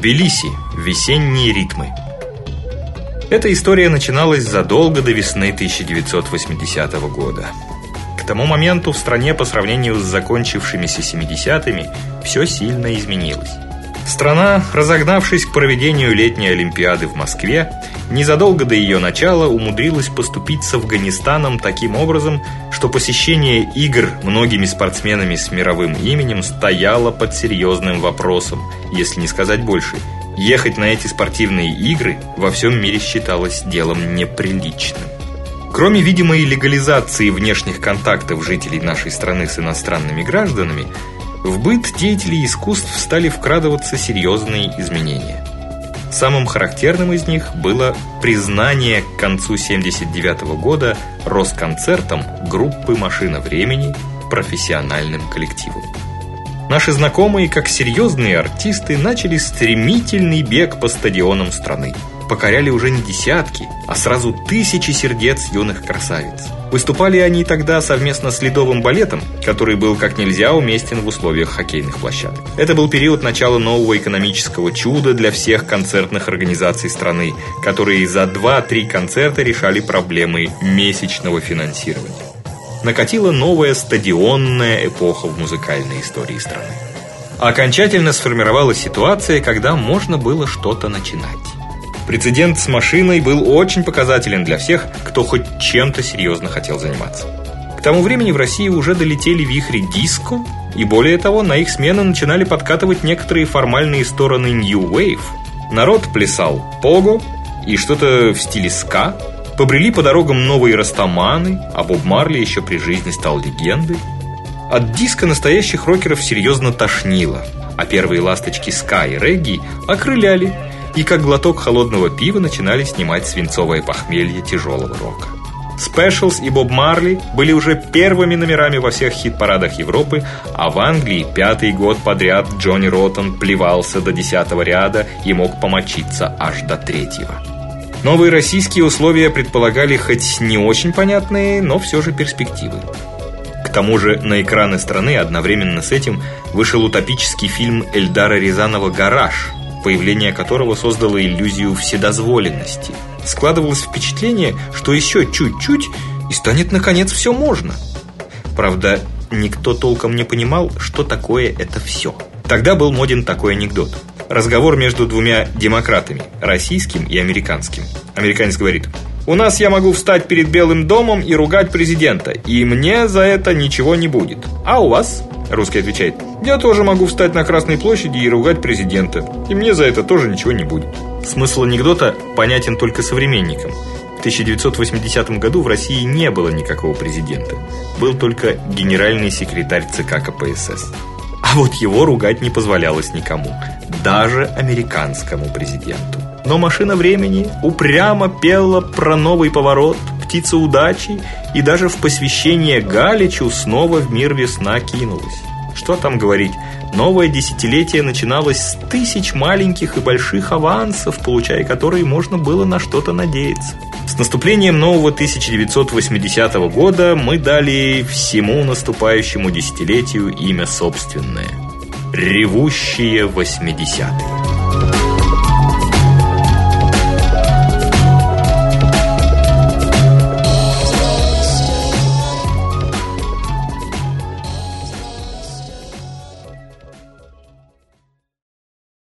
Тбилиси. Весенние ритмы. Эта история начиналась задолго до весны 1980 года. К тому моменту в стране по сравнению с закончившимися 70-ми все сильно изменилось. Страна, разогнавшись к проведению летней олимпиады в Москве, незадолго до ее начала умудрилась поступить с Афганистаном таким образом, что посещение игр многими спортсменами с мировым именем стояло под серьезным вопросом, если не сказать больше. Ехать на эти спортивные игры во всем мире считалось делом неприличным. Кроме видимой легализации внешних контактов жителей нашей страны с иностранными гражданами, в быт деятелей искусств стали вкрадываться серьезные изменения. Самым характерным из них было признание к концу 79 года Росконцертом группы Машина времени профессиональным коллективом. Наши знакомые, как серьезные артисты, начали стремительный бег по стадионам страны покоряли уже не десятки, а сразу тысячи сердец юных красавиц. Выступали они тогда совместно с ледовым балетом, который был как нельзя уместен в условиях хоккейных площадок. Это был период начала нового экономического чуда для всех концертных организаций страны, которые за 2-3 концерта решали проблемы месячного финансирования. Накатила новая стадионная эпоха в музыкальной истории страны. Окончательно сформировалась ситуация, когда можно было что-то начинать. Прецедент с машиной был очень показателен для всех, кто хоть чем-то серьезно хотел заниматься. К тому времени в России уже долетели вихри диско, и более того, на их смену начинали подкатывать некоторые формальные стороны New Wave. Народ плясал пого и что-то в стиле ска, побрели по дорогам новые растаманы, а Боб Марли еще при жизни стал легендой. От диска настоящих рокеров серьезно тошнило, а первые ласточки ска и регги окрыляли – и как глоток холодного пива начинали снимать свинцовое похмелье тяжелого рока. Specials и Боб Марли были уже первыми номерами во всех хит-парадах Европы, а в Англии пятый год подряд Джонни Роттон плевался до десятого ряда и мог помочиться аж до третьего. Новые российские условия предполагали хоть не очень понятные, но все же перспективы. К тому же на экраны страны одновременно с этим вышел утопический фильм Эльдара Рязанова «Гараж», появление которого создало иллюзию вседозволенности. Складывалось впечатление, что еще чуть-чуть и станет наконец все можно. Правда, никто толком не понимал, что такое это все. Тогда был моден такой анекдот. Разговор между двумя демократами, российским и американским. Американец говорит: "У нас я могу встать перед Белым домом и ругать президента, и мне за это ничего не будет. А у вас?" Русский отвечает: "Я тоже могу встать на Красной площади и ругать президента, и мне за это тоже ничего не будет". Смысл анекдота понятен только современникам. В 1980 году в России не было никакого президента. Был только генеральный секретарь ЦК КПСС. А вот его ругать не позволялось никому, даже американскому президенту. Но машина времени упрямо пела про новый поворот, птица удачи, и даже в посвящение Галичу снова в мир весна кинулась. Что там говорить? Новое десятилетие начиналось с тысяч маленьких и больших авансов, получая которые можно было на что-то надеяться. С наступлением нового 1980 года мы дали всему наступающему десятилетию имя собственное ревущие 80-е.